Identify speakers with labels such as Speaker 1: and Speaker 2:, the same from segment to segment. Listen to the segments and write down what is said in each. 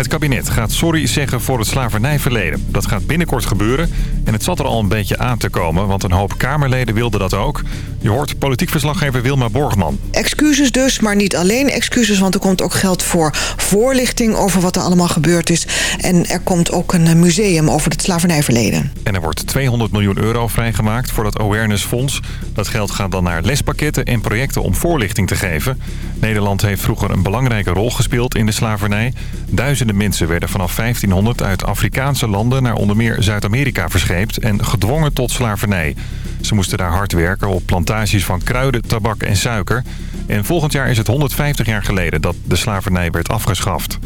Speaker 1: Het kabinet gaat sorry zeggen voor het slavernijverleden. Dat gaat binnenkort gebeuren en het zat er al een beetje aan te komen... want een hoop Kamerleden wilden dat ook. Je hoort politiek verslaggever Wilma Borgman.
Speaker 2: Excuses dus, maar niet alleen excuses... want er komt ook geld voor voorlichting over wat er allemaal gebeurd is. En er komt ook een museum over het slavernijverleden.
Speaker 1: En er wordt 200 miljoen euro vrijgemaakt voor dat Awareness Fonds. Dat geld gaat dan naar lespakketten en projecten om voorlichting te geven. Nederland heeft vroeger een belangrijke rol gespeeld in de slavernij. Duizenden mensen werden vanaf 1500 uit Afrikaanse landen naar onder meer Zuid-Amerika verscheept en gedwongen tot slavernij. Ze moesten daar hard werken op plantages van kruiden, tabak en suiker. En volgend jaar is het 150 jaar geleden dat de slavernij werd afgeschaft.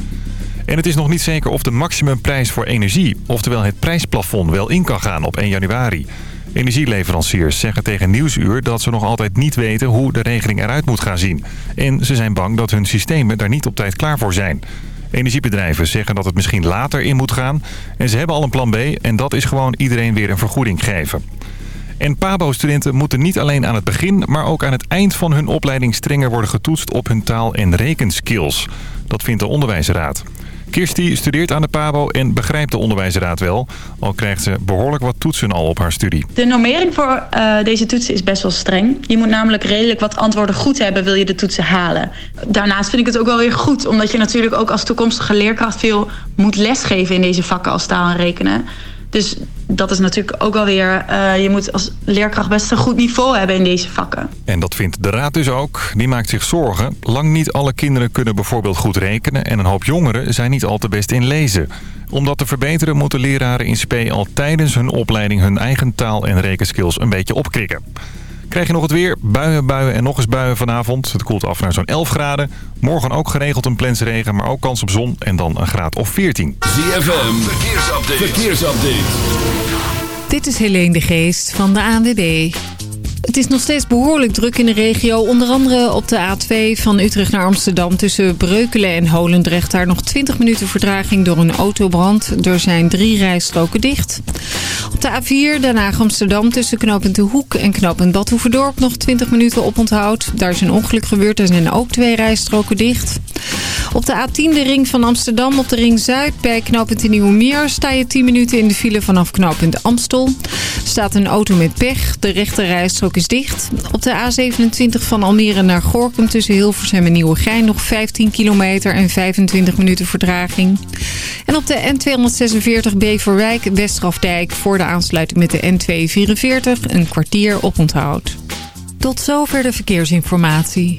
Speaker 1: En het is nog niet zeker of de maximumprijs voor energie, oftewel het prijsplafond, wel in kan gaan op 1 januari. Energieleveranciers zeggen tegen Nieuwsuur dat ze nog altijd niet weten hoe de regeling eruit moet gaan zien. En ze zijn bang dat hun systemen daar niet op tijd klaar voor zijn. Energiebedrijven zeggen dat het misschien later in moet gaan. En ze hebben al een plan B en dat is gewoon iedereen weer een vergoeding geven. En PABO-studenten moeten niet alleen aan het begin, maar ook aan het eind van hun opleiding strenger worden getoetst op hun taal- en rekenskills. Dat vindt de onderwijsraad. Kirsty studeert aan de PABO en begrijpt de onderwijsraad wel. Al krijgt ze behoorlijk wat toetsen al op haar studie.
Speaker 3: De normering voor uh, deze toetsen is best wel streng. Je moet namelijk redelijk wat antwoorden goed hebben wil je de toetsen halen. Daarnaast vind ik het ook wel weer goed. Omdat je natuurlijk ook als toekomstige leerkracht veel moet lesgeven in deze vakken als taal en rekenen. Dus dat is natuurlijk ook wel weer... Uh, je moet als leerkracht best een goed niveau hebben in deze vakken.
Speaker 1: En dat vindt de raad dus ook. Die maakt zich zorgen. Lang niet alle kinderen kunnen bijvoorbeeld goed rekenen... en een hoop jongeren zijn niet al te best in lezen. Om dat te verbeteren moeten leraren in SP al tijdens hun opleiding... hun eigen taal- en rekenskills een beetje opkrikken. Krijg je nog het weer? Buien, buien en nog eens buien vanavond. Het koelt af naar zo'n 11 graden. Morgen ook geregeld een plensregen, maar ook kans op zon. En dan een graad of 14.
Speaker 4: ZFM, verkeersupdate. verkeersupdate.
Speaker 5: Dit is Helene de Geest van de ANWB. Het is nog steeds behoorlijk druk in de regio. Onder andere op de A2 van Utrecht naar Amsterdam tussen Breukelen en Holendrecht. Daar nog 20 minuten vertraging door een autobrand. Er zijn drie rijstroken dicht. Op de A4 Den Haag Amsterdam tussen knooppunt De Hoek en knooppunt Badhoevedorp nog 20 minuten op onthoud. Daar is een ongeluk gebeurd. Er zijn ook twee rijstroken dicht. Op de A10 de ring van Amsterdam op de ring Zuid bij knooppunt in Nieuwemeer sta je 10 minuten in de file vanaf knooppunt Amstel. staat een auto met pech. De rechte rijstrook is dicht. Op de A27 van Almere naar Gorkum tussen Hilversum en Nieuwegein nog 15 kilometer en 25 minuten vertraging. En op de N246 Beverwijk Westgrafdijk voor de aansluiting met de N244 een kwartier op onthoud. Tot zover de verkeersinformatie.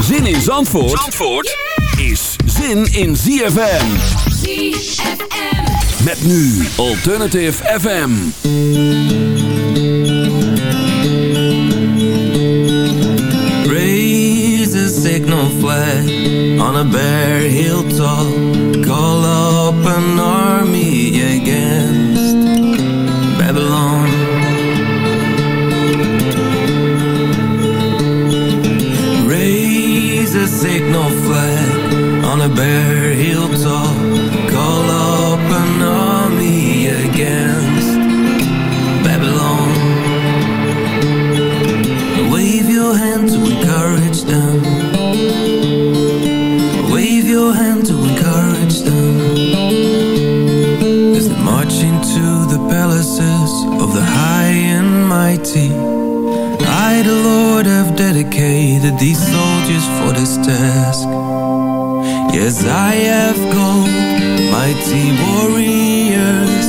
Speaker 4: Zin in Zandvoort, Zandvoort is zin in ZFM.
Speaker 6: ZFM.
Speaker 4: Met nu Alternative FM.
Speaker 7: Raise a signal flag on a bare hilltop. Call up an army a bare hilltop. Call up an army against Babylon. Wave your hand to encourage them. Wave your hand to encourage them. As they march into the palaces of the high and mighty. I, the Lord, have dedicated these soldiers for this task. Yes, I have called mighty warriors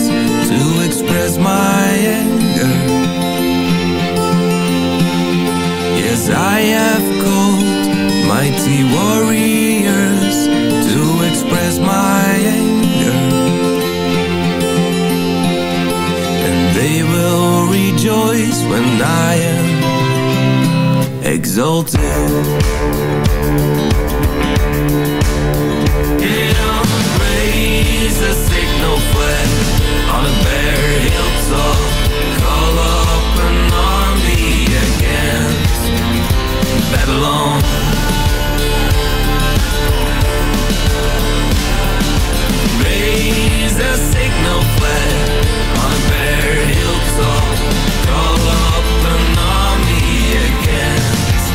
Speaker 7: to express my anger. Yes, I have called mighty warriors to express my anger. And they will rejoice when I am exalted. Raise a signal flag on a bare hilltop. Call up an army against Babylon. Raise a signal flag on a bare hilltop. Call up an army against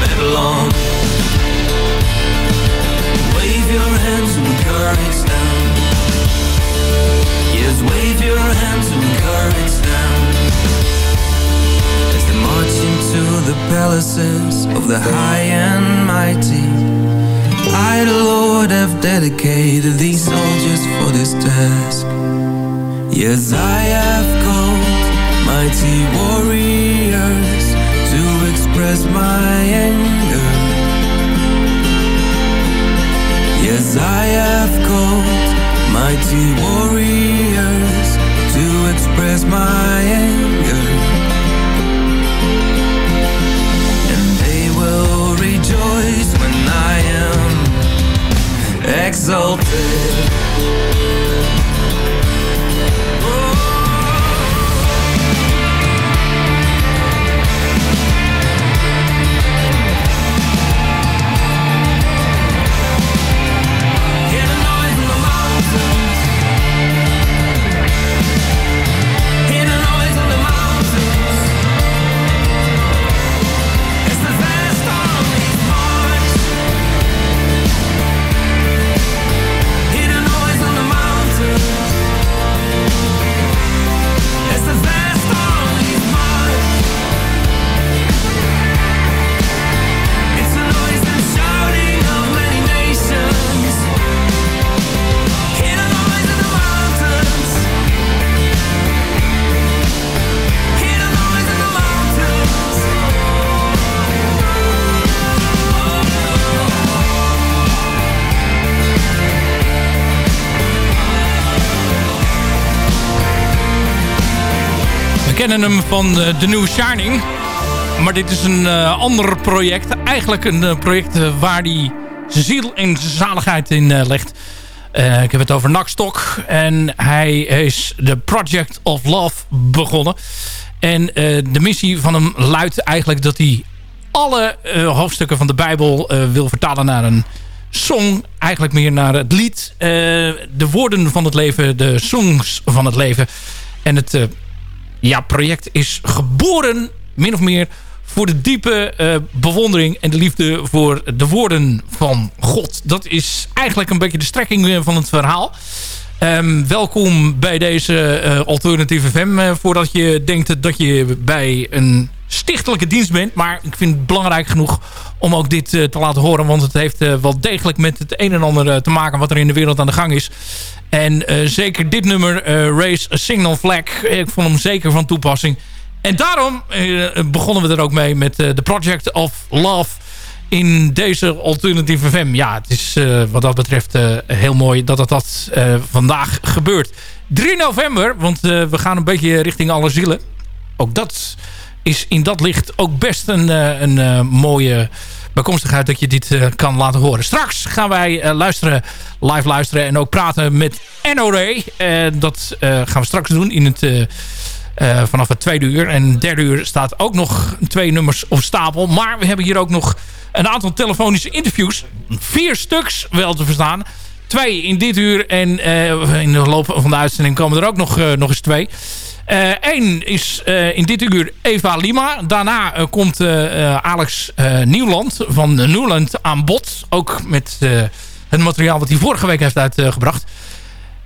Speaker 7: Babylon. Of the high and mighty. I, the Lord, have dedicated these soldiers for this task. Yes, I have called mighty warriors to express my anger. Yes, I have called mighty warriors to express my anger. Exalted.
Speaker 6: Kennen hem van eh, The New Shining. Maar dit is een eh, ander project. Eigenlijk een eh, project waar hij ziel en zaligheid in legt. Ik heb het over Nakstok. En hij is de Project of Love begonnen. En de missie van hem luidt eigenlijk dat hij alle hoofdstukken van de Bijbel wil vertalen naar een song. Eigenlijk meer naar het lied. de woorden van het leven, de songs van het leven. En het ja, project is geboren, min of meer, voor de diepe eh, bewondering en de liefde voor de woorden van God. Dat is eigenlijk een beetje de strekking eh, van het verhaal. Ehm, welkom bij deze eh, alternatieve FM. voordat je denkt dat je bij een stichtelijke dienst bent. Maar ik vind het belangrijk genoeg om ook dit te laten horen. Want het heeft wel degelijk met het een en ander te maken wat er in de wereld aan de gang is. En eh, zeker dit nummer, eh, Raise a Signal Flag. Ik vond hem zeker van toepassing. En daarom eh, begonnen we er ook mee met de Project of Love in deze alternatieve FM. Ja, het is wat dat betreft heel mooi dat het dat vandaag gebeurt. 3 november, want we gaan een beetje richting alle zielen. Ook dat is in dat licht ook best een, een mooie bijkomstigheid dat je dit eh, kan laten horen. Straks gaan wij eh, luisteren, live luisteren en ook praten met NORE. Uh, dat eh, gaan we straks doen in het... eh, eh, vanaf het tweede uur. En derde uur staat ook nog twee nummers op stapel. Maar we hebben hier ook nog een aantal telefonische interviews. Vier stuks wel te verstaan. Twee in dit uur. En eh, in de loop van de uitzending komen er ook nog, eh, nog eens twee. Eén is eh, in dit uur Eva Lima. Daarna eh, komt eh, eh, Alex eh, Nieuwland van Nieuwland aan bod. Ook met eh, het materiaal wat hij vorige week heeft uitgebracht.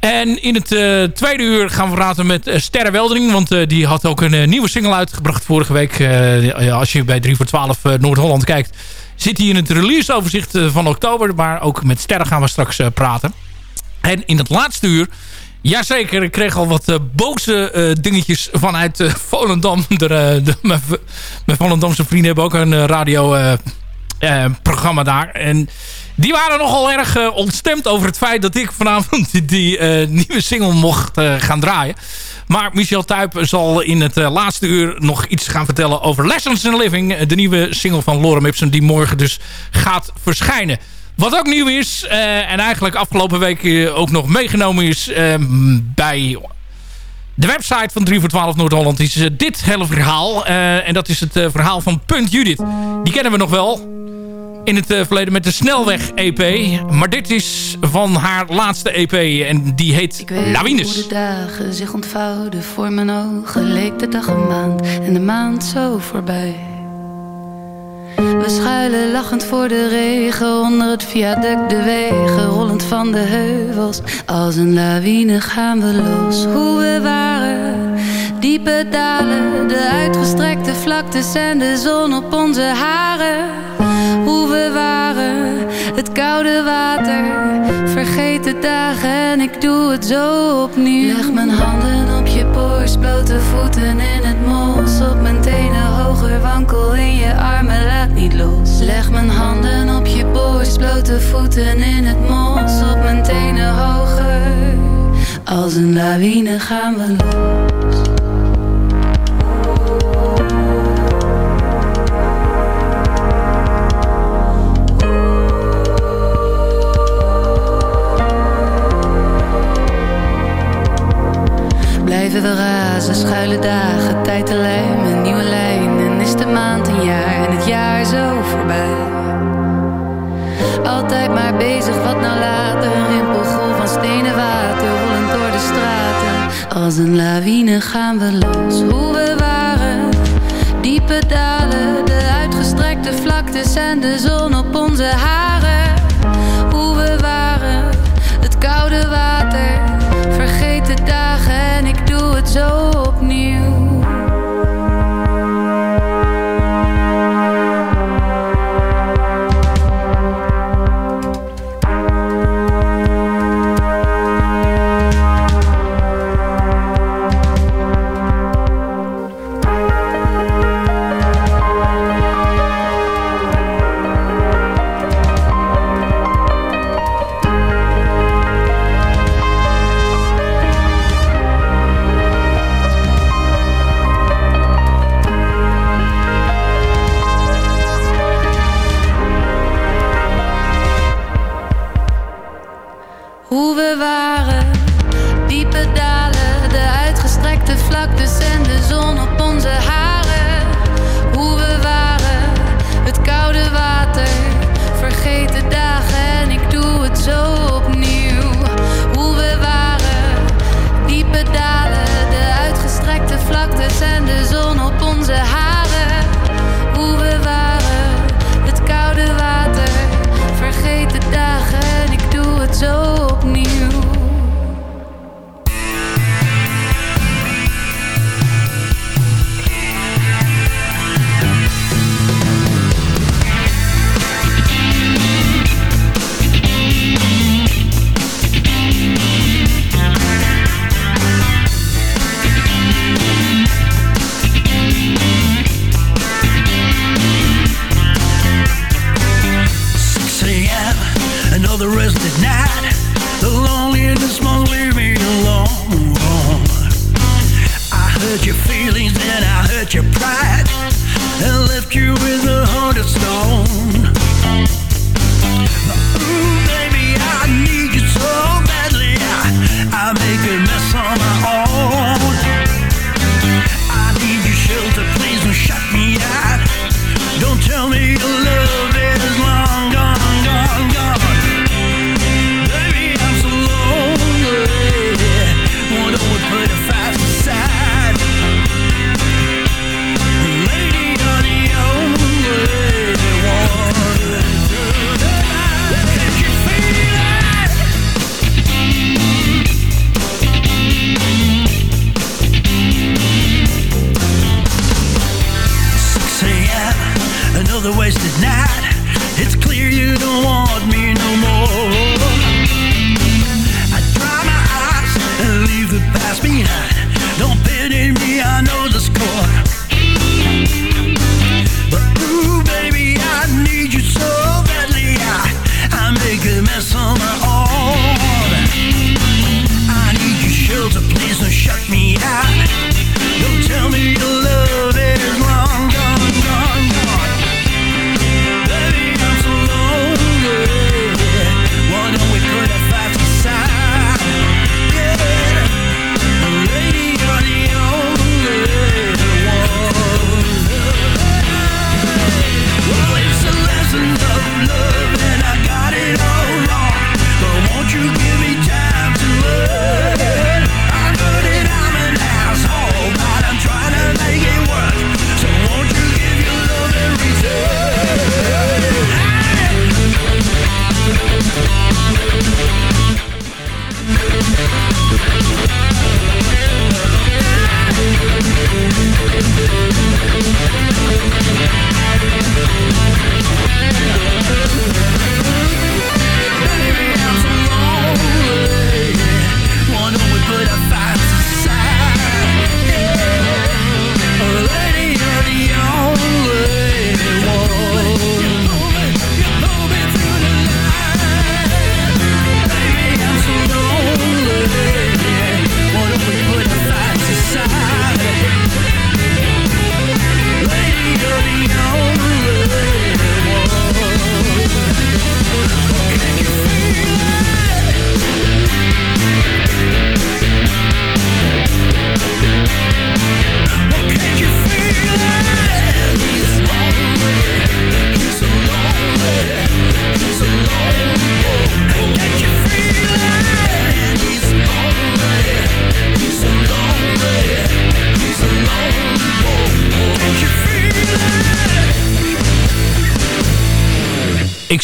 Speaker 6: En in het eh, tweede uur gaan we praten met uh, Sterre Weldering. Want eh, die had ook een eh, nieuwe single uitgebracht vorige week. Eh, als je bij 3 voor 12 eh, Noord-Holland kijkt... zit hij in het releaseoverzicht eh, van oktober. Maar ook met Sterre gaan we straks eh, praten. En in het laatste uur... Jazeker, ik kreeg al wat eh, boze eh, dingetjes vanuit eh, Volendam. Mijn, Volendamse vrienden hebben ook een radioprogramma daar. En Die waren nogal erg uh, ontstemd over het feit dat ik vanavond die, uh, nieuwe single mocht uh, gaan draaien. Maar Michel Tuyp zal in het laatste uur nog iets gaan vertellen over Lessons in Living. De nieuwe single van Lorem Ipsum die morgen dus gaat verschijnen. Wat ook nieuw is en eigenlijk afgelopen week ook nog meegenomen is bij de website van 3 voor 12 Noord-Holland is dit hele verhaal. en dat is het verhaal van Punt Judith. Die kennen we nog wel in het verleden met de Snelweg-EP. Maar dit is van haar laatste EP en die heet Ik weet Lawines.
Speaker 8: hoe de dagen zich ontvouwden voor mijn ogen. Leek de dag een maand en de maand zo voorbij. We schuilen lachend voor de regen onder het viaduct de wegen rollend van de heuvels. Als een lawine gaan we los. Hoe we waren, diepe dalen, de uitgestrekte vlaktes en de zon op onze haren hoe we waren, het koude water. Vergeet de dagen en ik doe het zo opnieuw. Leg mijn handen op blote voeten in het mos. Op mijn tenen hoger, wankel in je armen, laat niet los. Leg mijn handen op je borst, blote voeten in het mos. Op mijn tenen hoger, als een lawine gaan we los. Schuile dagen, tijd te lijmen, nieuwe lijn. En is de maand een jaar en het jaar zo voorbij. Altijd maar bezig, wat nou later. Een rimpelgolf van stenen water, rollend door de straten. Als een lawine gaan we los, hoe we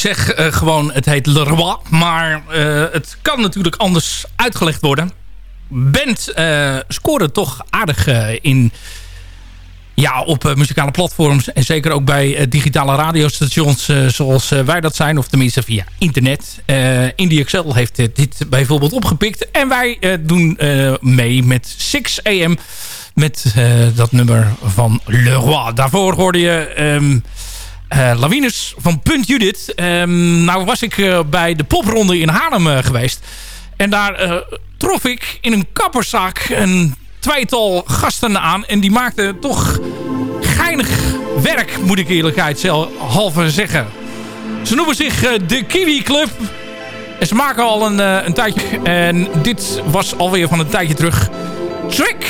Speaker 6: zeg eh, gewoon, het heet Le Roi. Maar eh, het kan natuurlijk anders uitgelegd worden. Band uh, scoorde toch aardig in... Ja, op muzikale platforms. En zeker ook bij digitale radiostations zoals wij dat zijn. Of tenminste via internet. Indie Excel heeft dit bijvoorbeeld opgepikt. En wij doen mee met 6 AM. Met dat nummer van Le Roi. Daarvoor hoorde je... Um, uh, Lawines van Punt Judith. Um, nou was ik uh, bij de popronde in Haarlem uh, geweest. En daar trof ik in een kapperszaak een tweetal gasten aan. En die maakten toch geinig werk, moet ik eerlijkheid halve zeggen. Ze noemen zich de Kiwi Club. En ze maken al een, een tijdje. En dit was alweer van een tijdje terug. Trick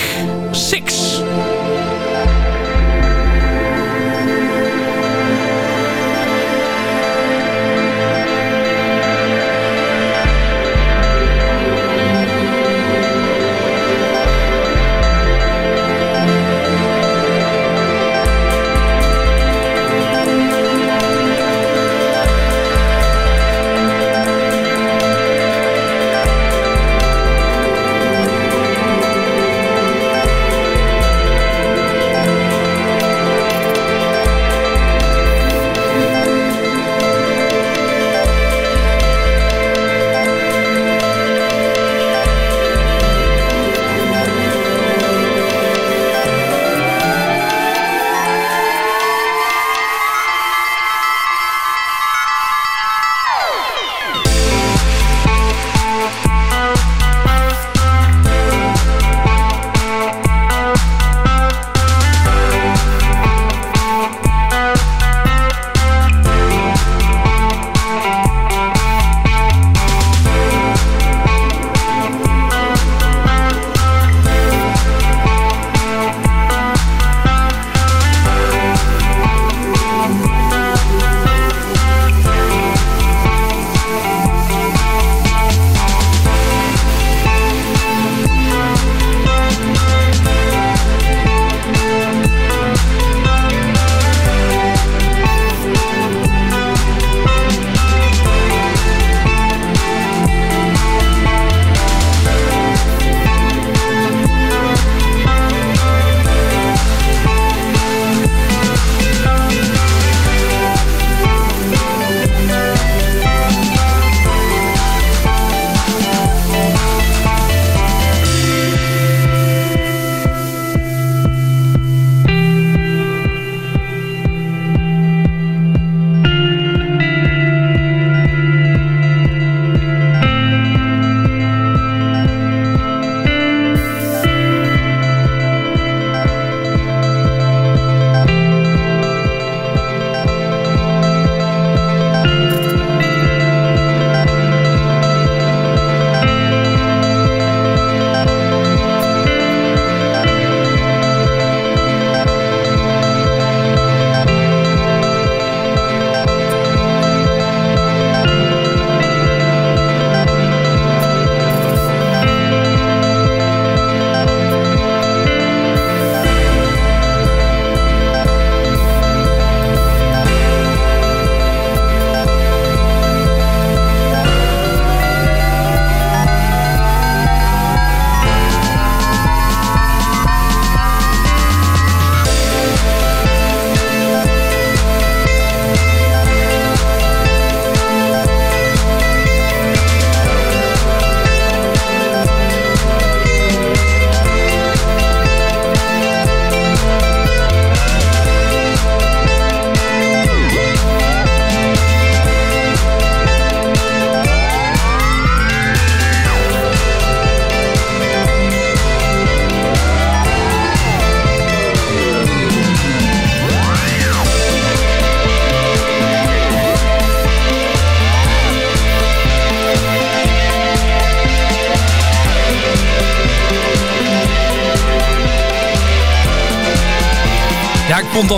Speaker 6: 6.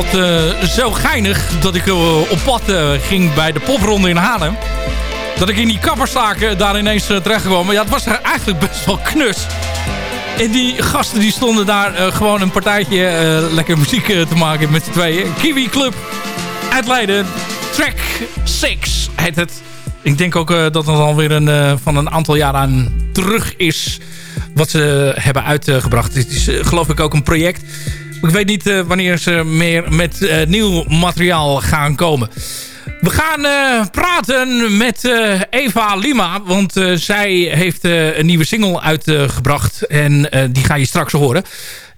Speaker 6: Dat uh, zo geinig dat ik uh, op pad uh, ging bij de popronde in Haarlem. Dat ik in die kapperstaken daar ineens terecht kwam. Maar ja, het was eigenlijk best wel knus. En die gasten die stonden daar gewoon een partijtje lekker muziek te maken met z'n tweeën. Kiwi Club uit Leiden, track 6. heet het. Ik denk ook dat het alweer een, van een aantal jaar aan terug is... wat ze hebben uitgebracht. Het is geloof ik ook een project. Ik weet niet wanneer ze meer met nieuw materiaal gaan komen. We gaan uh, praten met Eva Lima. Want zij heeft een nieuwe single uitgebracht. en die ga je straks horen.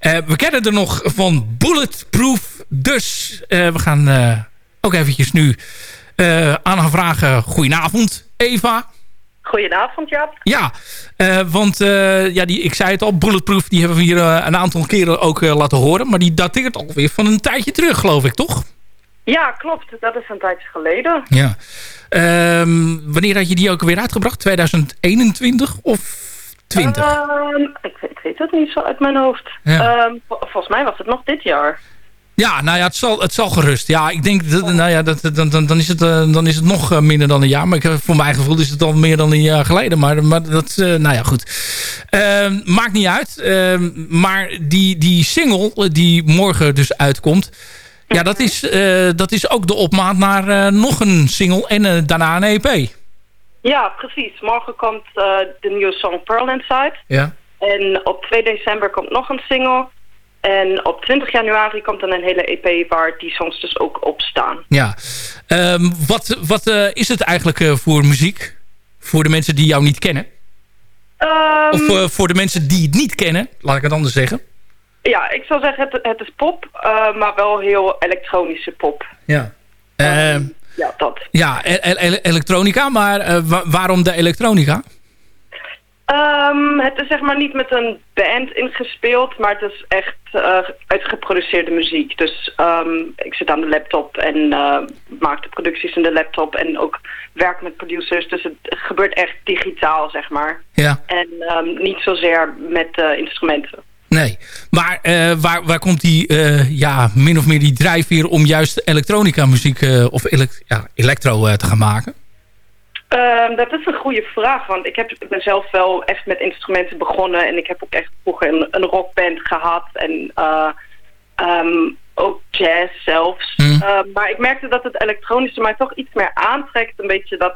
Speaker 6: we kennen er nog van Bulletproof. Dus we gaan ook eventjes nu aan haar vragen. Goedenavond, Eva.
Speaker 9: Goedenavond, Jap.
Speaker 6: Ja, want ja, die, ik zei het al, Bulletproof... die hebben we hier een aantal keren ook laten horen. Maar die dateert alweer van een tijdje terug, geloof ik, toch?
Speaker 9: Ja, klopt. Dat is een tijdje geleden.
Speaker 6: Ja. Um, wanneer had je die ook weer uitgebracht? 2021 of 20?
Speaker 9: Um, ehm, ik, ik, weet het niet zo uit mijn hoofd. Ja. Um, volgens mij was het nog dit jaar.
Speaker 6: Ja, nou ja, het zal, het zal gerust. Ja, ik denk, dat, nou ja, dat, dan, dan, dan, is het, uh, dan is het nog uh, minder dan een jaar. Maar ik, voor mijn gevoel is het al meer dan een jaar geleden. Maar, maar dat, uh, nou ja, goed. maakt niet uit. maar die, die single die morgen dus uitkomt... Ja, dat is, uh, dat is ook de opmaat naar nog een single en daarna een EP.
Speaker 9: Ja, precies. Morgen komt de nieuwe song Pearl Inside.
Speaker 6: Ja.
Speaker 9: En op 2 december komt nog een single. En op 20 januari komt dan een hele EP waar die songs dus ook op staan.
Speaker 6: Ja. Um, wat wat is het eigenlijk voor muziek? Voor de mensen die jou niet kennen?
Speaker 9: Um,
Speaker 6: of voor de mensen die het niet kennen, laat ik het anders zeggen.
Speaker 9: Ja, ik zou zeggen het, het is pop, maar wel heel elektronische pop.
Speaker 6: Ja.
Speaker 9: Uh, ja, dat.
Speaker 6: Ja, e-, e-, e elektronica, maar waarom de elektronica?
Speaker 9: Um, het is zeg maar niet met een band ingespeeld, maar het is echt uh, uitgeproduceerde muziek. Dus um, ik zit aan de laptop en uh, maak de producties in de laptop en ook werk met producers. Dus het gebeurt echt digitaal, zeg maar.
Speaker 6: Ja.
Speaker 9: En um, niet zozeer met uh, instrumenten.
Speaker 6: Nee, maar waar, waar komt die, ja, min of meer die drijfveer om juist elektronica muziek of ja, elektro te gaan maken?
Speaker 9: Uh, dat is een goede vraag, want ik, heb, ik ben zelf wel echt met instrumenten begonnen en ik heb ook echt vroeger een, een rockband gehad en um, ook jazz zelfs.
Speaker 6: Mm.
Speaker 9: maar ik merkte dat het elektronische mij toch iets meer aantrekt, een beetje dat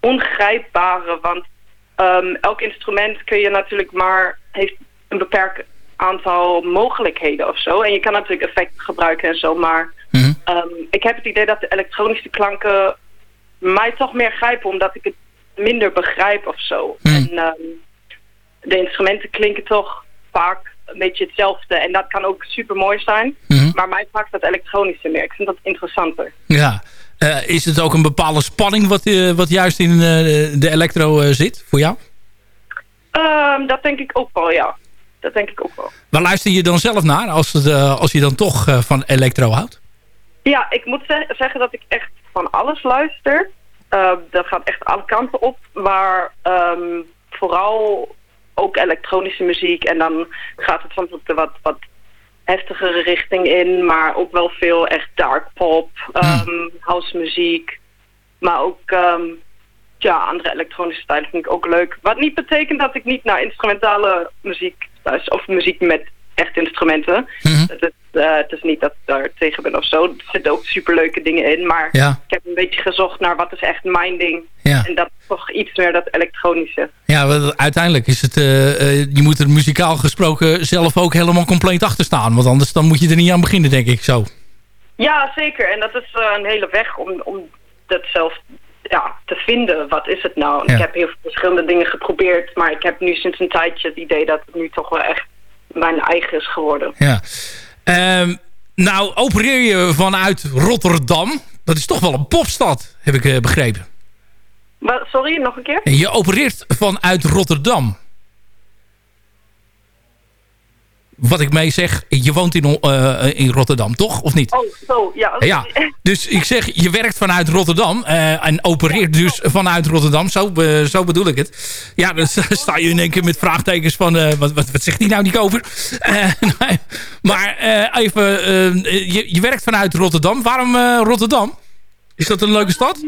Speaker 9: ongrijpbare, want um, elk instrument kun je natuurlijk maar, heeft een beperkt aantal mogelijkheden of zo. En je kan natuurlijk effecten gebruiken en zo, maar
Speaker 6: mm
Speaker 9: um, ik heb het idee dat de elektronische klanken mij toch meer grijpen, omdat ik het minder begrijp of zo.
Speaker 6: Mm.
Speaker 9: En um, de instrumenten klinken toch vaak een beetje hetzelfde. En dat kan ook super mooi zijn,
Speaker 6: mm
Speaker 9: maar mij maakt dat elektronische meer. Ik vind dat interessanter.
Speaker 6: Ja. Uh, is het ook een bepaalde spanning wat, uh, wat juist in uh, de elektro zit voor jou?
Speaker 9: Um, dat denk ik ook wel, ja dat denk ik ook wel.
Speaker 6: Waar luister je dan zelf naar als, het, als je dan toch van elektro houdt?
Speaker 9: Ja, ik moet ze zeggen dat ik echt van alles luister. Uh, dat gaat echt alle kanten op. Maar um, vooral ook elektronische muziek. En dan gaat het soms op de wat, wat heftigere richting in. Maar ook wel veel echt dark pop, hmm. house muziek. Maar ook ja, andere elektronische stijlen vind ik ook leuk. Wat niet betekent dat ik niet naar instrumentale muziek of muziek met echt instrumenten.
Speaker 6: Mm -hmm.
Speaker 9: het, uh, het, is niet dat ik daar tegen ben of zo. Er zitten ook superleuke dingen in. Maar
Speaker 6: ja.
Speaker 9: ik heb een beetje gezocht naar wat is echt mijn ding.
Speaker 6: Ja.
Speaker 9: En dat is toch iets meer dat elektronische.
Speaker 6: Ja, uiteindelijk is het... Uh, uh, je moet er muzikaal gesproken zelf ook helemaal compleet achter staan. Want anders dan moet je er niet aan beginnen, denk ik zo.
Speaker 9: Ja, zeker. En dat is een hele weg om, om dat zelf ja, te vinden. Wat is het nou?
Speaker 6: Ja.
Speaker 9: Ik heb heel veel verschillende dingen geprobeerd. Maar ik heb nu sinds een tijdje het idee dat het nu toch wel echt mijn eigen is geworden.
Speaker 6: Ja. Um, nou, opereer je vanuit Rotterdam. Dat is toch wel een popstad, heb ik uh, begrepen.
Speaker 9: Wat, sorry, nog een keer?
Speaker 6: Je opereert vanuit Rotterdam. Wat ik mee zeg, je woont in, uh, in Rotterdam, toch? Of niet?
Speaker 9: Oh, zo, ja.
Speaker 6: ja. Dus ik zeg, je werkt vanuit Rotterdam uh, en opereert dus vanuit Rotterdam. Zo, uh, zo bedoel ik het. Ja, dan sta je in één keer met vraagtekens van, wat, wat, wat zegt hij nou, die koper? nee, maar even, je, je werkt vanuit Rotterdam. Waarom Rotterdam? Is dat een leuke stad?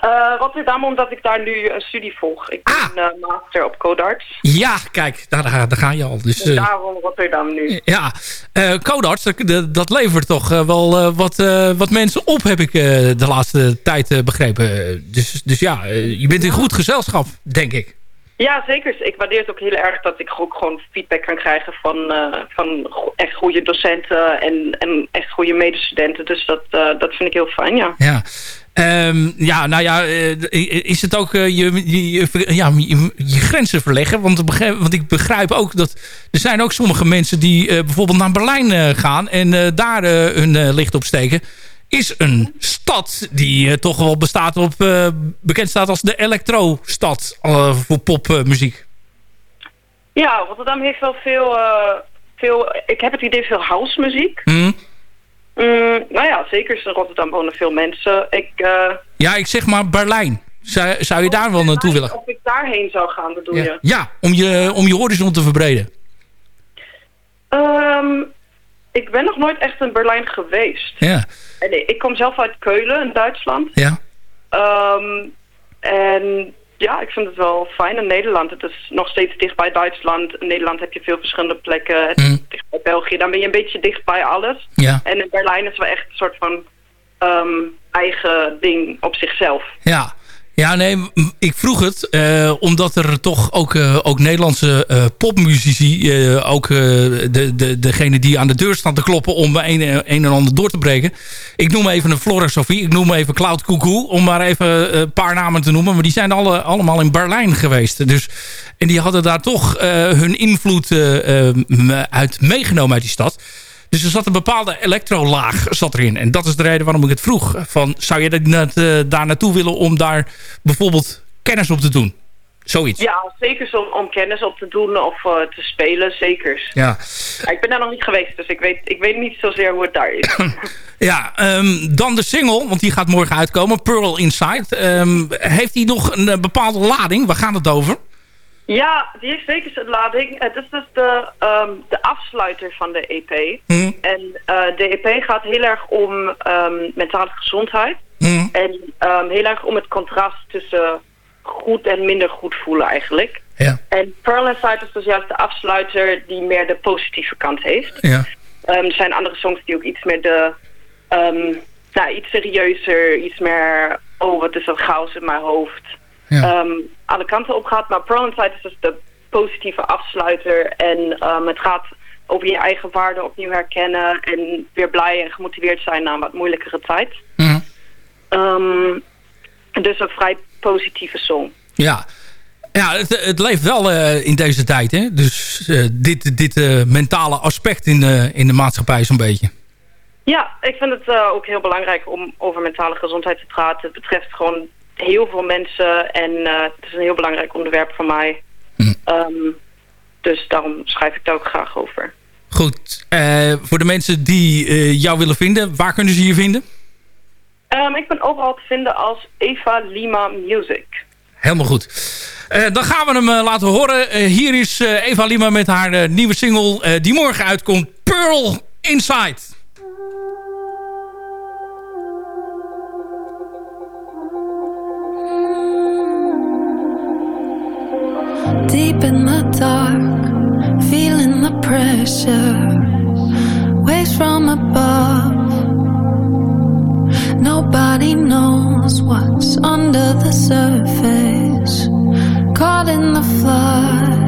Speaker 9: Eh, Rotterdam, omdat ik daar nu een studie volg. Ik ben eh, master op Codarts.
Speaker 6: Ja, kijk, daar, daar, ga je al. Dus, eh,
Speaker 9: daarom Rotterdam nu.
Speaker 6: ja, Codarts, dat, levert toch wel wat, wat mensen op, heb ik de laatste tijd begrepen. Dus, dus ja, je bent in goed gezelschap, denk ik.
Speaker 9: Ja, zeker. Ik waardeer het ook heel erg dat ik ook gewoon feedback kan krijgen van, van echt goede docenten en, en echt goede medestudenten. Dus dat, dat vind ik heel fijn, ja.
Speaker 6: Ja. Ehm, ja, nou ja, eh, is het ook eh, je, je, je- ja, je, grenzen verleggen? Want, ik begrijp- want ik begrijp ook dat er zijn ook sommige mensen die eh, bijvoorbeeld naar Berlijn gaan en daar hun licht op steken. Is een stad die toch wel bestaat op, bekend staat als de elektrostad voor popmuziek.
Speaker 9: Ja, Rotterdam heeft wel veel, veel ik heb het idee veel house muziek.
Speaker 6: Hm?
Speaker 9: Mm, nou ja, zeker in Rotterdam wonen veel mensen. Ik, eh,
Speaker 6: Ja, ik zeg maar Berlijn. Zou, zou je daar wel naartoe willen?
Speaker 9: of ik daarheen zou gaan, bedoel
Speaker 6: Ja,
Speaker 9: je?
Speaker 6: ja om, je, om je horizon te verbreden.
Speaker 9: Ehm, ik ben nog nooit echt in Berlijn geweest.
Speaker 6: Ja,
Speaker 9: En ik ik kom zelf uit Keulen in Duitsland.
Speaker 6: ja.
Speaker 9: Ehm, en ja, ik vind het wel fijn in Nederland. Het is nog steeds dicht bij Duitsland. In Nederland heb je veel verschillende plekken. Het is dicht bij België. Dan ben je een beetje dicht bij alles.
Speaker 6: Ja.
Speaker 9: En in Berlijn is wel echt een soort van ehm, eigen ding op zichzelf.
Speaker 6: Ja. Ja, nee, ik vroeg het eh, omdat er toch ook, eh, ook Nederlandse eh, popmuzici, ook de, de, degene die aan de deur staan te kloppen om een, een en ander door te breken. Ik noem even een Flora Sophie, ik noem even Cloud Cuckoo, om maar even een paar namen te noemen. Maar die zijn alle, allemaal in Berlijn geweest. Dus, en die hadden daar toch hun invloed uit meegenomen uit die stad. Dus er zat een bepaalde elektrolaag zat erin. En dat is de reden waarom ik het vroeg. Van, zou je dat, eh, daar naartoe willen om daar bijvoorbeeld kennis op te doen? Zoiets.
Speaker 9: Ja, zeker zo om kennis op te doen of eh, te spelen, zeker.
Speaker 6: Ja.
Speaker 9: Ja, ik ben daar nog niet geweest, dus ik weet, ik weet niet zozeer hoe het daar is.
Speaker 6: Ja, ehm, dan de single, want die gaat morgen uitkomen. Pearl Inside. Ehm, heeft die nog een eh, bepaalde lading? Waar gaat het over?
Speaker 9: Ja, die heeft zeker zijn lading. Het is dus de, ehm, de afsluiter van de EP.
Speaker 6: Hm.
Speaker 9: En eh, de EP gaat heel erg om ehm, mentale gezondheid.
Speaker 6: Hm.
Speaker 9: En ehm, heel erg om het contrast tussen goed en minder goed voelen eigenlijk.
Speaker 6: Ja.
Speaker 9: En Pearl Inside is dus juist de afsluiter die meer de positieve kant heeft.
Speaker 6: Ja.
Speaker 9: Er zijn andere songs die ook iets meer de... nou, iets serieuzer, iets meer... Oh, wat is dat chaos in mijn hoofd.
Speaker 6: Ja.
Speaker 9: Ehm, alle kanten op gaat. Maar Pearl Inside is dus de positieve afsluiter. En ehm, het gaat over je eigen waarden opnieuw herkennen. En weer blij en gemotiveerd zijn na een wat moeilijkere tijd.
Speaker 6: Hm.
Speaker 9: Ehm, dus een vrij positieve song.
Speaker 6: Ja. Ja, het, het leeft wel eh, in deze tijd. Hè? Dus eh, dit, dit eh, mentale aspect in de, in de maatschappij zo'n beetje.
Speaker 9: Ja, ik vind het ook heel belangrijk om over mentale gezondheid te praten. Het betreft gewoon heel veel mensen en eh, het is een heel belangrijk onderwerp voor mij. Ehm, dus daarom schrijf ik daar ook graag over.
Speaker 6: Goed, eh, voor de mensen die eh, jou willen vinden, waar kunnen ze je vinden?
Speaker 9: Ehm, ik ben overal te vinden als Eva Lima Music.
Speaker 6: Helemaal goed. Dan gaan we hem laten horen. Hier is Eva Lima met haar nieuwe single die morgen uitkomt. Pearl Inside.
Speaker 10: Dark, feeling the pressure, waves from above. Nobody knows what's under the surface, caught in the flood.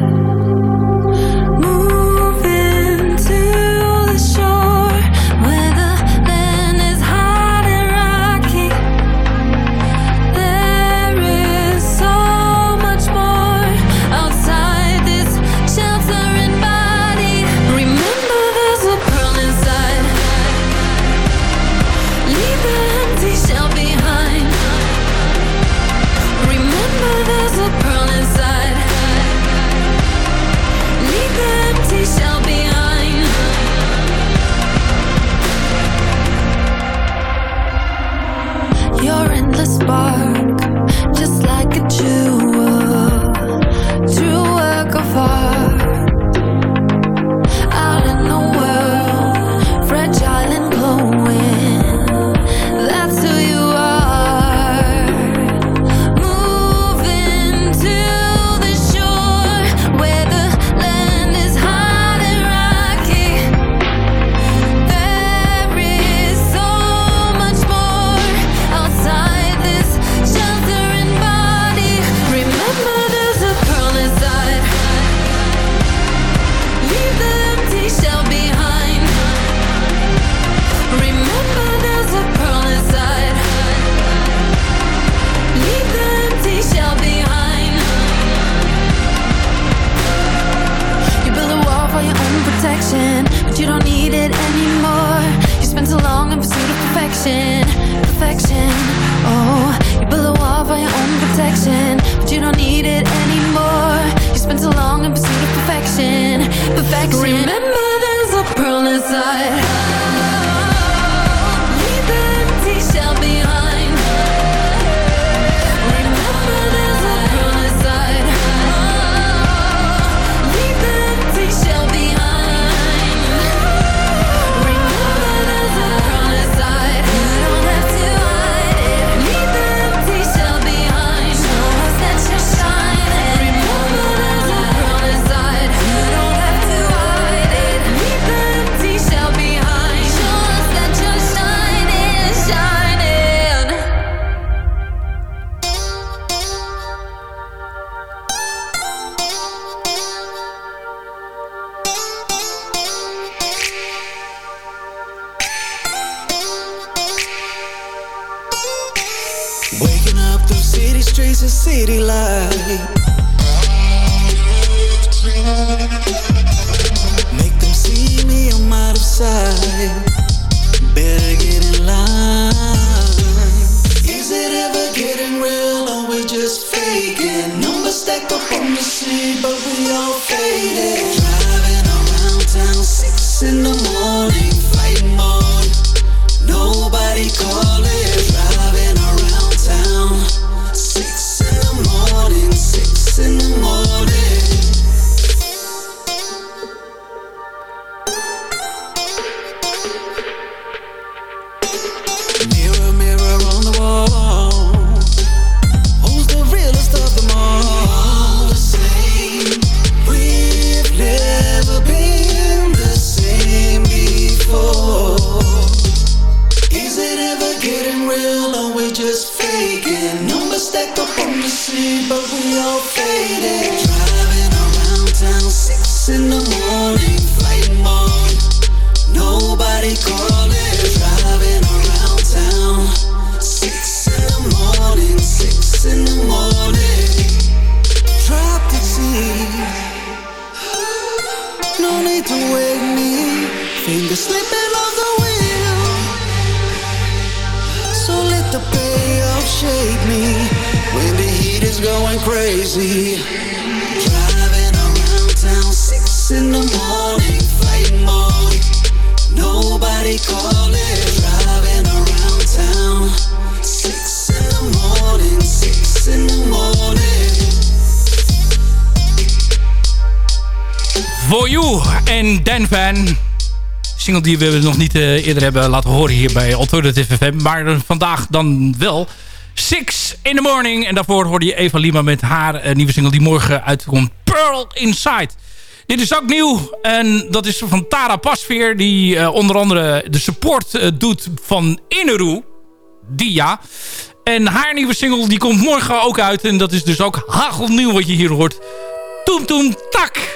Speaker 6: die we nog niet eh, eerder hebben laten horen hier bij Alternative FM. Maar eh, vandaag dan wel. Six in the morning. En daarvoor hoorde je Eva Lima met haar eh, nieuwe single die morgen uitkomt. Pearl Inside. Dit is ook nieuw. En dat is van Tara Pasveer. Die onder andere de support doet van Inneroe. Dia. En haar nieuwe single die komt morgen ook uit. En dat is dus ook hagelnieuw wat je hier hoort. Toem toem tak.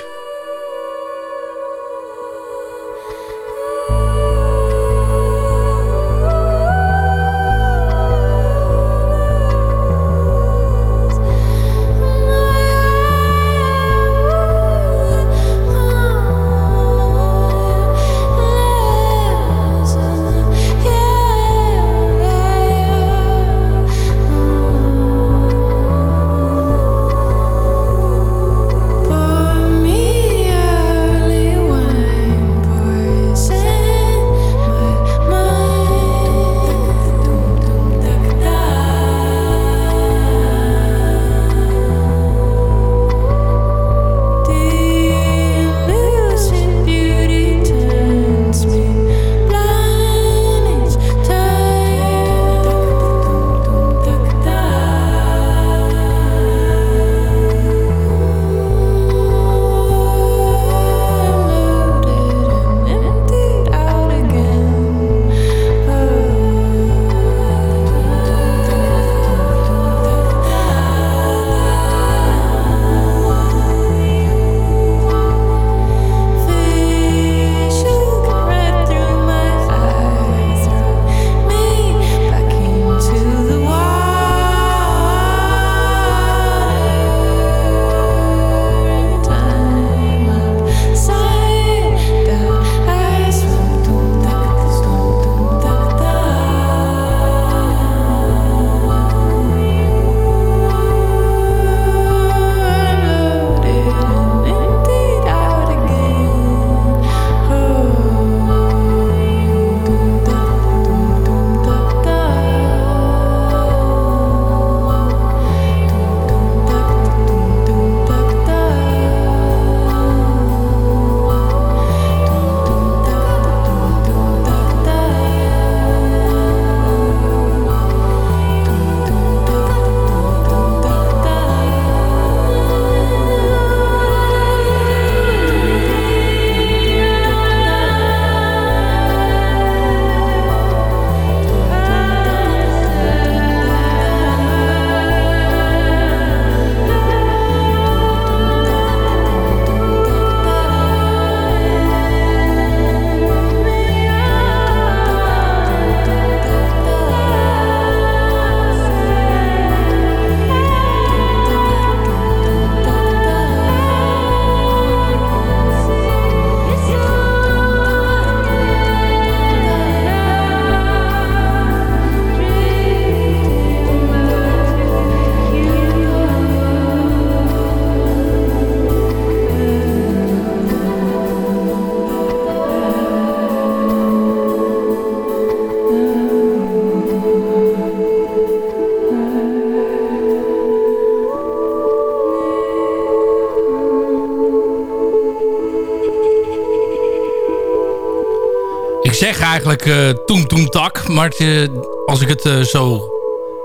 Speaker 6: Eigenlijk uh, Toem Toem Tak. Maar het, als ik het zo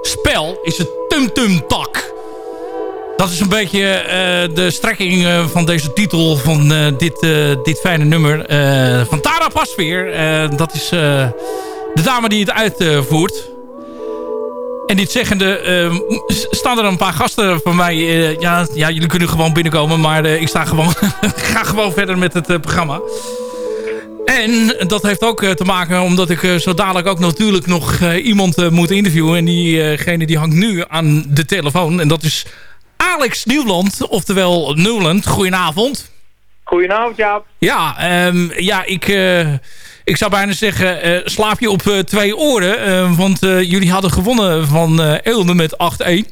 Speaker 6: spel, is het Tum Tum Tak. Dat is een beetje de strekking van deze titel van dit, dit fijne nummer. van Tara Pasveer. dat is de dame die het uitvoert. En dit zeggende uh, staan er een paar gasten van mij. Ja, ja, jullie kunnen gewoon binnenkomen, maar ik sta gewoon, ga gewoon verder met het programma. En dat heeft ook te maken omdat ik zo dadelijk ook natuurlijk nog iemand moet interviewen. En diegene die hangt nu aan de telefoon. En dat is Alex Nieuwland, oftewel Newland. Goedenavond.
Speaker 11: Goedenavond, Jaap.
Speaker 6: Ja, um, ja ik ik zou bijna zeggen, uh, slaap je op uh, twee oren. Want jullie hadden gewonnen van Eelde met 8-1.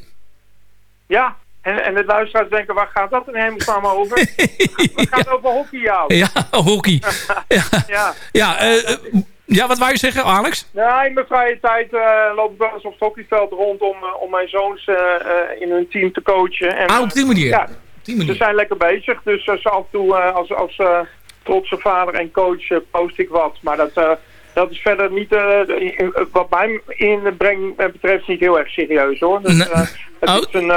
Speaker 11: Ja, en, en de luisteraars denken, waar gaat dat in hemelsnaam over? Het gaat over hockey, jou.
Speaker 6: Ja, hockey. ja, ja. ja, ja wat wou je zeggen, Alex?
Speaker 11: Ja, in mijn vrije tijd loop ik wel eens op het hockeyveld rond om, om mijn zoons in hun team te coachen. En,
Speaker 6: ah, op die manier?
Speaker 11: Ja, die manier. ze zijn lekker bezig. Dus af en toe, als, als trotse vader en coach eh, post ik wat. Maar dat, uh, dat is verder niet, uh, wat mij inbreng betreft, niet heel erg serieus hoor. Dus, het, oh. is een,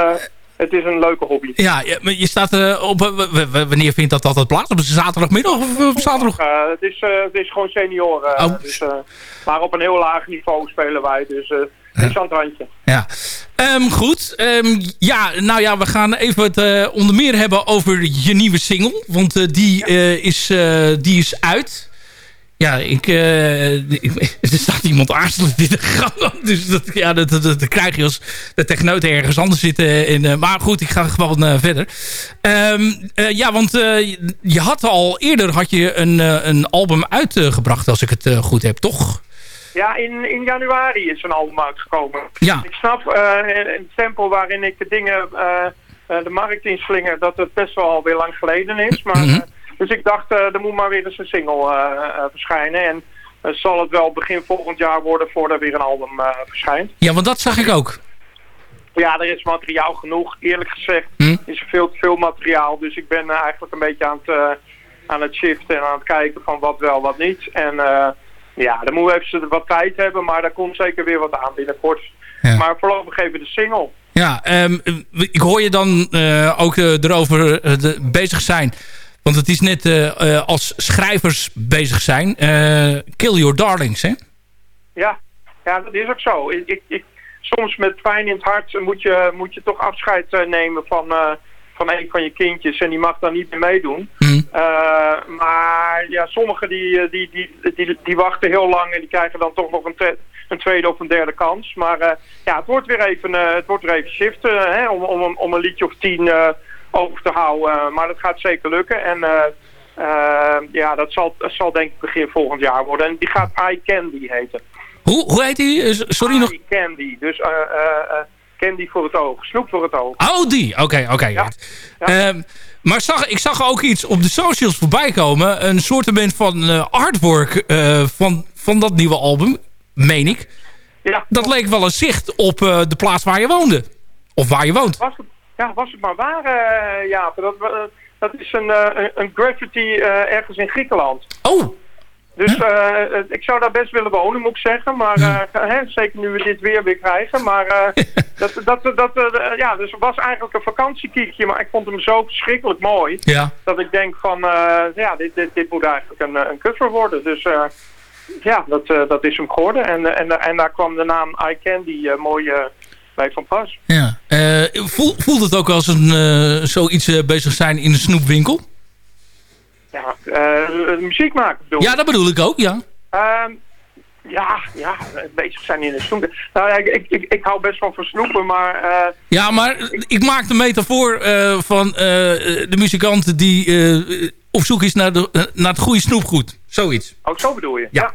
Speaker 11: het is een leuke hobby.
Speaker 6: Ja, ja maar je staat op, wanneer vindt dat altijd plaats? Op zaterdagmiddag of op zaterdag?
Speaker 11: het, is, het is gewoon senioren. Oh. Dus, maar op een heel laag niveau spelen wij, dus is aan het randje.
Speaker 6: Ja. Um, goed. Um, ja, nou ja, we gaan even het uh, onder meer hebben over je nieuwe single. Want uh, die, ja. uh, is, die is uit. Ja, ik, ik, er staat iemand aarzelend in de gang. Dus dat, ja, dat, dat, dat krijg je als de techneut ergens anders zitten. In, maar goed, ik ga gewoon verder. Um, ja, want je had al eerder had je een, een album uitgebracht, als ik het goed heb, toch?
Speaker 11: Ja, in, in januari is een album uitgekomen. Ja. Ik snap het tempo waarin ik de dingen de markt inslinger... dat het best wel alweer lang geleden is. Maar, mm -hmm. Dus ik dacht, er moet maar weer eens een single verschijnen. En zal het wel begin volgend jaar worden voordat er weer een album verschijnt.
Speaker 6: Ja, want dat zag ik ook.
Speaker 11: Ja, er is materiaal genoeg. Eerlijk gezegd hm? is er veel te veel materiaal. Dus ik ben eigenlijk een beetje aan het, aan het shiften en aan het kijken van wat wel, wat niet. En... Ja, dan moeten we even wat tijd hebben, maar daar komt zeker weer wat aan binnenkort. Ja. Maar voorlopig even de single.
Speaker 6: Ja, um, ik hoor je dan uh, ook uh, erover uh, de, bezig zijn. Want het is net als schrijvers bezig zijn. kill your darlings, hè?
Speaker 11: Ja, ja dat is ook zo. Ik, ik, soms met pijn in het hart moet je, moet je toch afscheid nemen van van een van je kindjes en die mag dan niet meer meedoen. Mm. maar ja, sommigen die, die, die, die, die, wachten heel lang en die krijgen dan toch nog een, een tweede of een derde kans. Maar ja, het wordt weer even, het wordt weer even shiften hè, om, om, om een liedje of tien over te houden. maar dat gaat zeker lukken en ja, dat zal, dat zal denk ik begin volgend jaar worden. En die gaat I Candy heten.
Speaker 6: Hoe, hoe heet die? Sorry
Speaker 11: I
Speaker 6: nog.
Speaker 11: Candy, dus... eh Candy voor het oog. Snoep voor het oog.
Speaker 6: Oh, die. Oké, oké. Ja. Ehm, maar zag, ik zag ook iets op de socials voorbij komen. Een soort van uh, artwork uh, van, van dat nieuwe album. Meen ik. Ja. Dat leek wel een zicht op uh, de plaats waar je woonde. Of waar je woont.
Speaker 11: Was ja, was het maar waar, ja. Dat, dat is een, een graffiti ergens in Griekenland.
Speaker 6: Oh.
Speaker 11: Dus uh, ik zou daar best willen wonen, moet ik zeggen. Maar uh, hè, zeker nu we dit weer weer krijgen. Maar uh, dat, dat, dat, ja, dus het was eigenlijk een vakantiekiekje. Maar ik vond hem zo verschrikkelijk mooi. Ja. Dat ik denk van, ja, dit, dit, dit moet eigenlijk een, een cover worden. Dus ja, dat, dat is hem geworden. En, en, en daar kwam de naam iCandy mooi bij van pas.
Speaker 6: Ja. voelt het ook als een, zoiets bezig zijn in een snoepwinkel?
Speaker 11: Ja, muziek maken bedoel
Speaker 6: Ja, dat bedoel ik ook, ja.
Speaker 11: Uh, ja, ja, bezig zijn in de snoepen. Nou ik, ik, ik, hou best wel van snoepen, maar... Uh,
Speaker 6: ja, maar ik, ik, maak de metafoor uh, van de muzikant die op zoek is naar, de, naar het goede snoepgoed. Zoiets.
Speaker 11: Ook zo bedoel je? ja. Ja,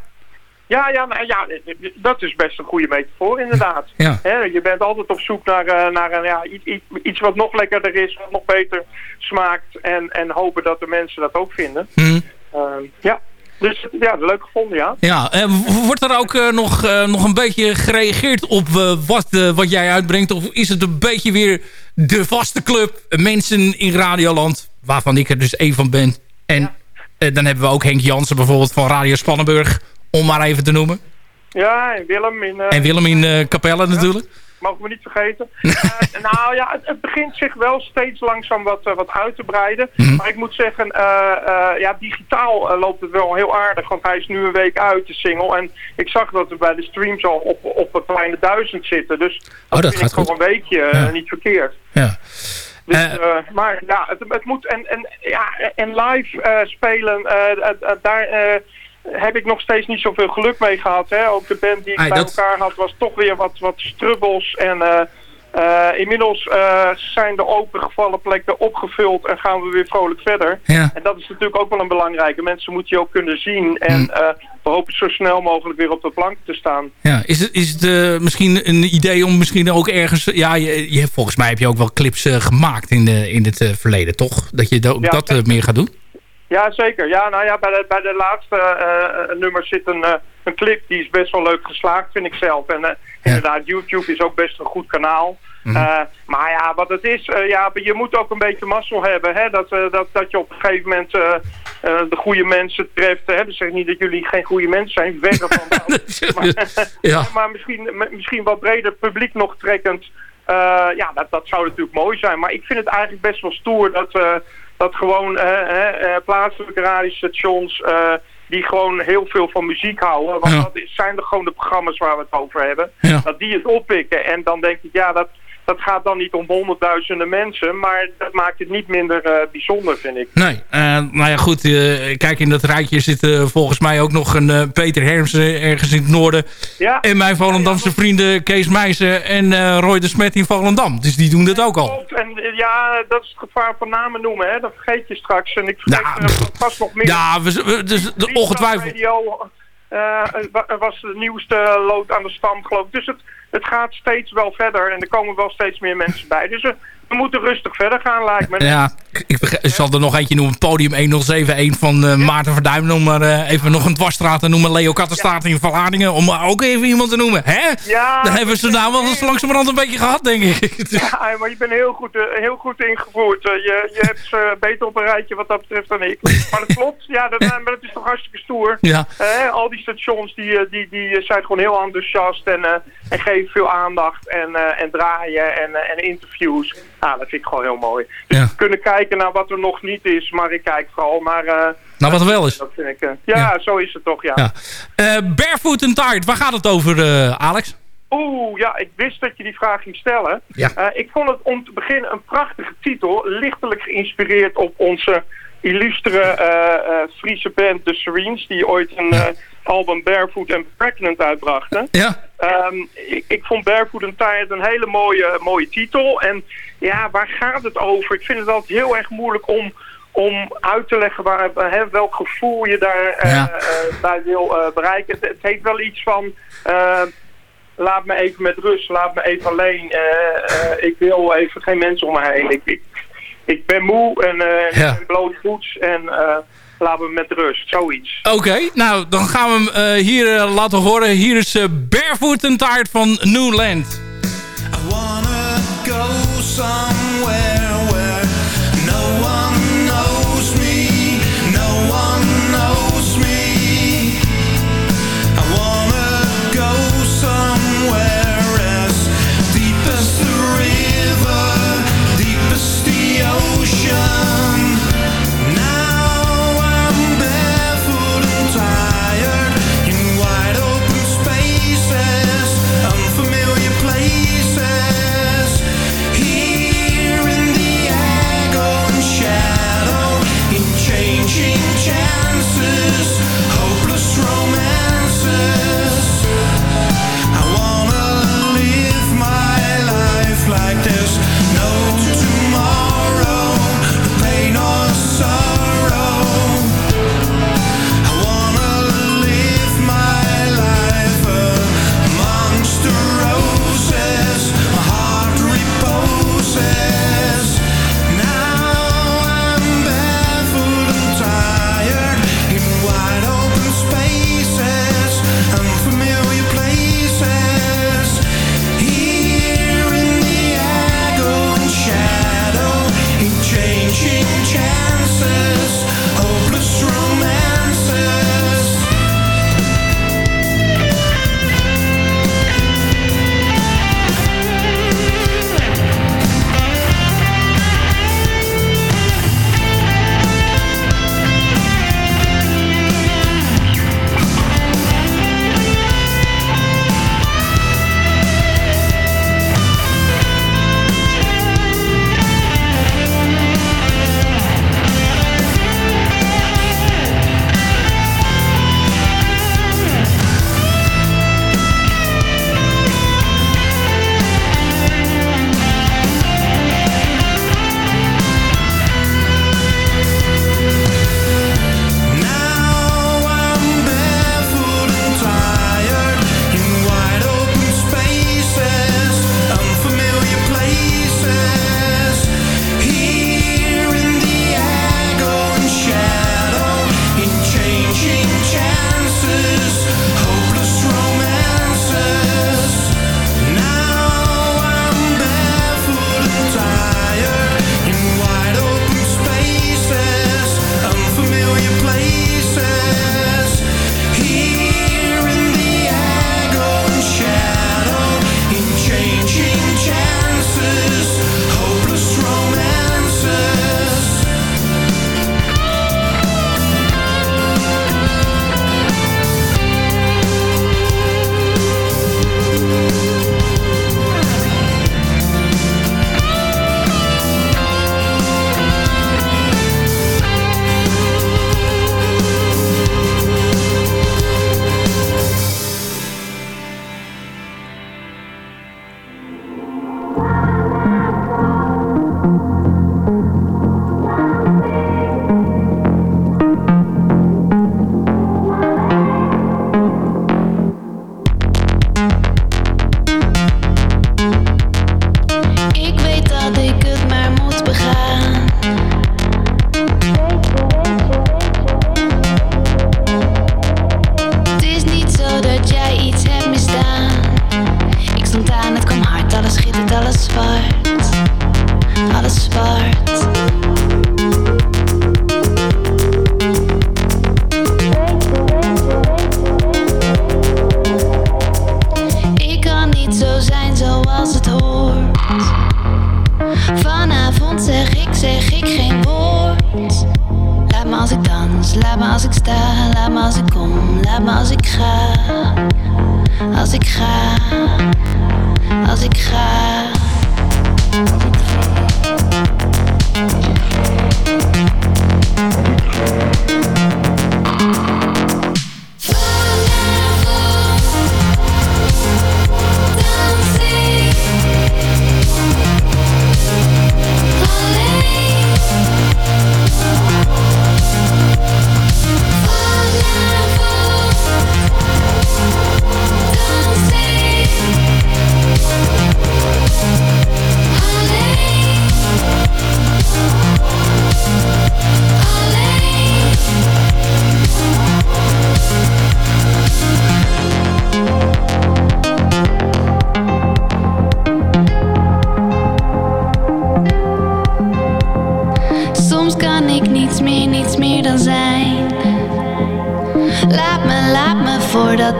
Speaker 11: ja, nou, ja, dat is best een goede metafoor inderdaad. Ja. je bent altijd op zoek naar, uh, naar ja, iets, iets wat nog lekkerder is, wat nog beter smaakt. En, en hopen dat de mensen dat ook vinden. Hmm. Uh, ja. Dus ja, leuk gevonden, ja.
Speaker 6: Ja, en wordt er ook uh, nog, uh, nog een beetje gereageerd op wat, wat jij uitbrengt? Of is het een beetje weer de vaste club mensen in Radioland, waarvan ik er dus één van ben. En dan hebben we ook Henk Jansen bijvoorbeeld van Radio Spannenburg Om maar even te noemen.
Speaker 11: Ja, en Willem in... eh,
Speaker 6: En Willem in eh, Capelle natuurlijk.
Speaker 11: Mogen we niet vergeten. Eh, nou ja, het, het begint zich wel steeds langzaam wat, wat uit te breiden.
Speaker 6: Mhm.
Speaker 11: Maar ik moet zeggen, ja, digitaal loopt het wel heel aardig. Want hij is nu een week uit, de single. En ik zag dat we bij de streams al op, op een kleine duizend zitten. Dus dat,
Speaker 6: Oh, dat
Speaker 11: vind
Speaker 6: gaat
Speaker 11: ik voor een weekje
Speaker 6: Ja.
Speaker 11: niet verkeerd.
Speaker 6: Ja.
Speaker 11: Dus, maar ja, het, het moet en, en, ja, en live spelen, daar heb ik nog steeds niet zoveel geluk mee gehad. Hè? Ook de band die ik
Speaker 6: Ai,
Speaker 11: bij
Speaker 6: dat-
Speaker 11: elkaar had was toch weer wat, wat struggles. En eh, eh, inmiddels eh, zijn de opengevallen plekken opgevuld en gaan we weer vrolijk verder.
Speaker 6: Ja.
Speaker 11: En dat is natuurlijk ook wel een belangrijke. Mensen moeten je ook kunnen zien. En eh, we hopen zo snel mogelijk weer op de plank te staan.
Speaker 6: Ja, is het, is het misschien een idee om misschien ook ergens... Ja, je, volgens mij heb je ook wel clips gemaakt in, de, in het verleden, toch? Dat je da- ook
Speaker 11: Ja,
Speaker 6: dat meer gaat doen?
Speaker 11: Ja, zeker. Ja, nou ja, bij de, bij de laatste eh, nummer zit een, eh, een clip die is best wel leuk geslaagd, vind ik zelf. En eh, inderdaad, YouTube is ook best een goed kanaal.
Speaker 6: Mhm.
Speaker 11: Eh, maar ja, wat het is, eh, ja, je moet ook een beetje mazzel hebben. Hè? Dat, eh, dat, dat je op een gegeven moment eh, eh, de goede mensen treft. Hè? Dat zeg niet dat jullie geen goede mensen zijn, verre van maar,
Speaker 6: Ja.
Speaker 11: maar misschien, misschien wat breder publiek nog trekkend. Eh, ja, dat, dat zou natuurlijk mooi zijn. Maar ik vind het eigenlijk best wel stoer dat, eh, dat gewoon eh, eh, plaatselijke radiostations... eh, die gewoon heel veel van muziek houden. Want
Speaker 6: Ja.
Speaker 11: dat zijn er gewoon de programma's waar we het over hebben.
Speaker 6: Ja.
Speaker 11: Dat die het oppikken. En dan denk ik, ja, dat, dat gaat dan niet om honderdduizenden mensen. Maar dat maakt het niet minder eh, bijzonder, vind ik.
Speaker 6: Nee, eh, nou ja goed, eh, kijk in dat rijtje zit volgens mij ook nog een Peter Hermsen ergens in het noorden.
Speaker 11: Ja.
Speaker 6: En mijn Volendamse vrienden Kees Meijsen en Roy de Smet in Volendam. Dus die doen dat ook al.
Speaker 11: Klopt. En ja, dat is het gevaar van namen noemen, hè. Dat vergeet je straks. En ik vergeet
Speaker 6: Nou,
Speaker 11: eh, vast nog meer.
Speaker 6: Ja, we, we- dus, de- ongetwijfeld.
Speaker 11: Radio eh, wa- was de nieuwste lood aan de stam, geloof ik. Dus het, het gaat steeds wel verder en er komen wel steeds meer mensen bij. Dus we, moeten rustig verder gaan, lijkt me.
Speaker 6: Ja, ik, zal er nog eentje noemen. Podium 1071 van eh, Maarten Verduim. Noem maar eh, even nog een dwarsstraat te noemen. Leo Kattenstaat in Vlaardingen. Om ook even iemand te noemen. Hè?
Speaker 11: Ja,
Speaker 6: Dan hebben ze nou wel eens langzamerhand een beetje gehad, denk ik.
Speaker 11: Ja, maar je bent heel goed, eh, heel goed ingevoerd. Je, je hebt ze beter op een rijtje wat dat betreft dan ik. Maar dat klopt, ja, dat, maar dat is toch hartstikke stoer.
Speaker 6: Ja.
Speaker 11: Al die stations die, die, die zijn gewoon heel enthousiast en, en geven veel aandacht en, en draaien en, en interviews. Nou, dat vind ik gewoon heel mooi. Dus
Speaker 6: Ja.
Speaker 11: we kunnen kijken naar wat er nog niet is, maar ik kijk vooral naar... eh,
Speaker 6: Nou, wat er wel is.
Speaker 11: Dat vind ik, eh, ja, zo is het toch, ja.
Speaker 6: Ja. Eh, barefoot and Tired, waar gaat het over, Alex?
Speaker 11: Oeh, ja, ik wist dat je die vraag ging stellen.
Speaker 6: Ja.
Speaker 11: Ik vond het om te beginnen een prachtige titel. Lichtelijk geïnspireerd op onze illustere eh, eh, Friese band The Serenes... die ooit een eh, album Barefoot and Pregnant uitbrachten.
Speaker 6: Ja.
Speaker 11: Ehm, ik, ik vond Barefoot and Tired een hele mooie, mooie titel. En ja, waar gaat het over? Ik vind het altijd heel erg moeilijk om, om uit te leggen waar, hè, welk gevoel je daar
Speaker 6: Ja.
Speaker 11: bij wil bereiken. Het, het heeft wel iets van... laat me even met rust, laat me even alleen. Ik wil even geen mensen om me heen. Ik, ik, ik ben moe en eh
Speaker 6: Ja.
Speaker 11: ik ben blootvoets en eh, laat me met rust. Zoiets.
Speaker 6: Oké, nou dan gaan we hem eh, hier laten horen. Hier is eh, Barefoot and Tired van Newland.
Speaker 12: go somewhere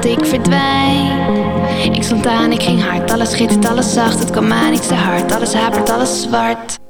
Speaker 8: ik verdwijn. Ik stond aan, ik ging hard, alles schittert, alles zacht. Het kwam aan, ik te hard, alles hapert, alles zwart.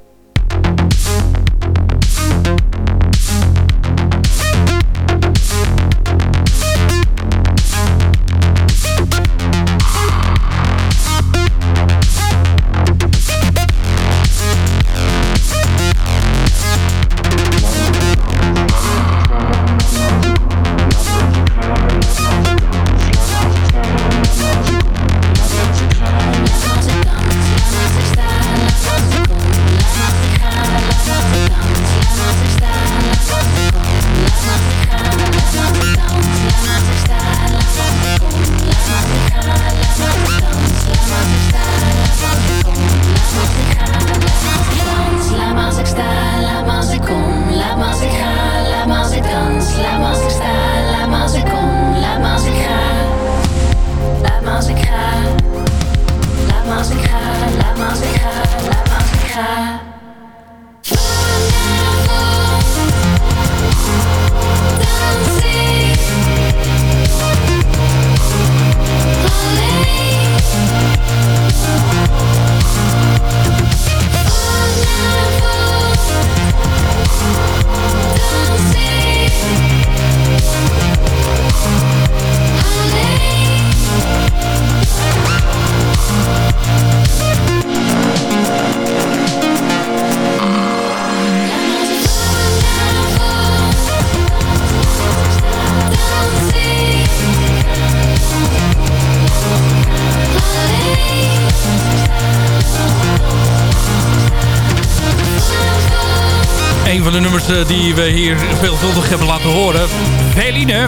Speaker 6: Eh, die we hier veelvuldig hebben laten horen. Veline.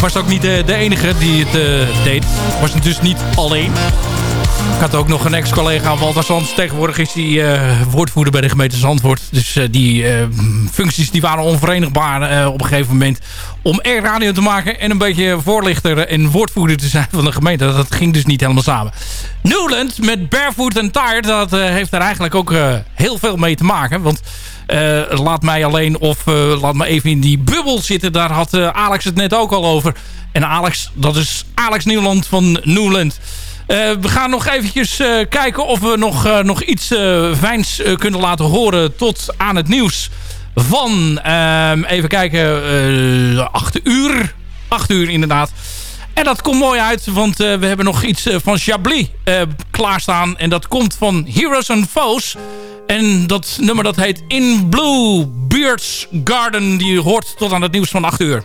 Speaker 6: Was ook niet de, de enige die het eh, deed. Was dus niet alleen. Ik had ook nog een ex-collega, Walter Sands. Tegenwoordig is hij eh, woordvoerder bij de gemeente Zandvoort. Dus eh, die eh, functies die waren onverenigbaar op een gegeven moment... om er radio te maken en een beetje voorlichter en woordvoerder te zijn van de gemeente. Dat ging dus niet helemaal samen. Newland met Barefoot and Tired, dat heeft daar eigenlijk ook heel veel mee te maken. Want laat mij alleen of laat me even in die bubbel zitten. Daar had Alex het net ook al over. En Alex, dat is Alex Nieuwland van Newland. Eh, we gaan nog eventjes eh, kijken of we nog, eh, nog iets fijns kunnen laten horen tot aan het nieuws van, ehm, even kijken, eh 8 uur. 8 uur inderdaad. En dat komt mooi uit, want we hebben nog iets van Chablis klaarstaan. En dat komt van Heroes and Foes. En dat nummer dat heet In Blue Beards Garden. Die hoort tot aan het nieuws van 8 uur.